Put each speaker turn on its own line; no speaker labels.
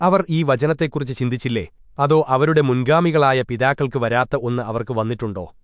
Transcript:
അവർ ഈ വചനത്തെക്കുറിച്ച് ചിന്തിച്ചില്ലേ? അതോ അവരുടെ മുൻഗാമികളായ പിതാക്കൾക്ക് വരാത്ത ഒന്ന് അവർക്ക് വന്നിട്ടുണ്ടോ?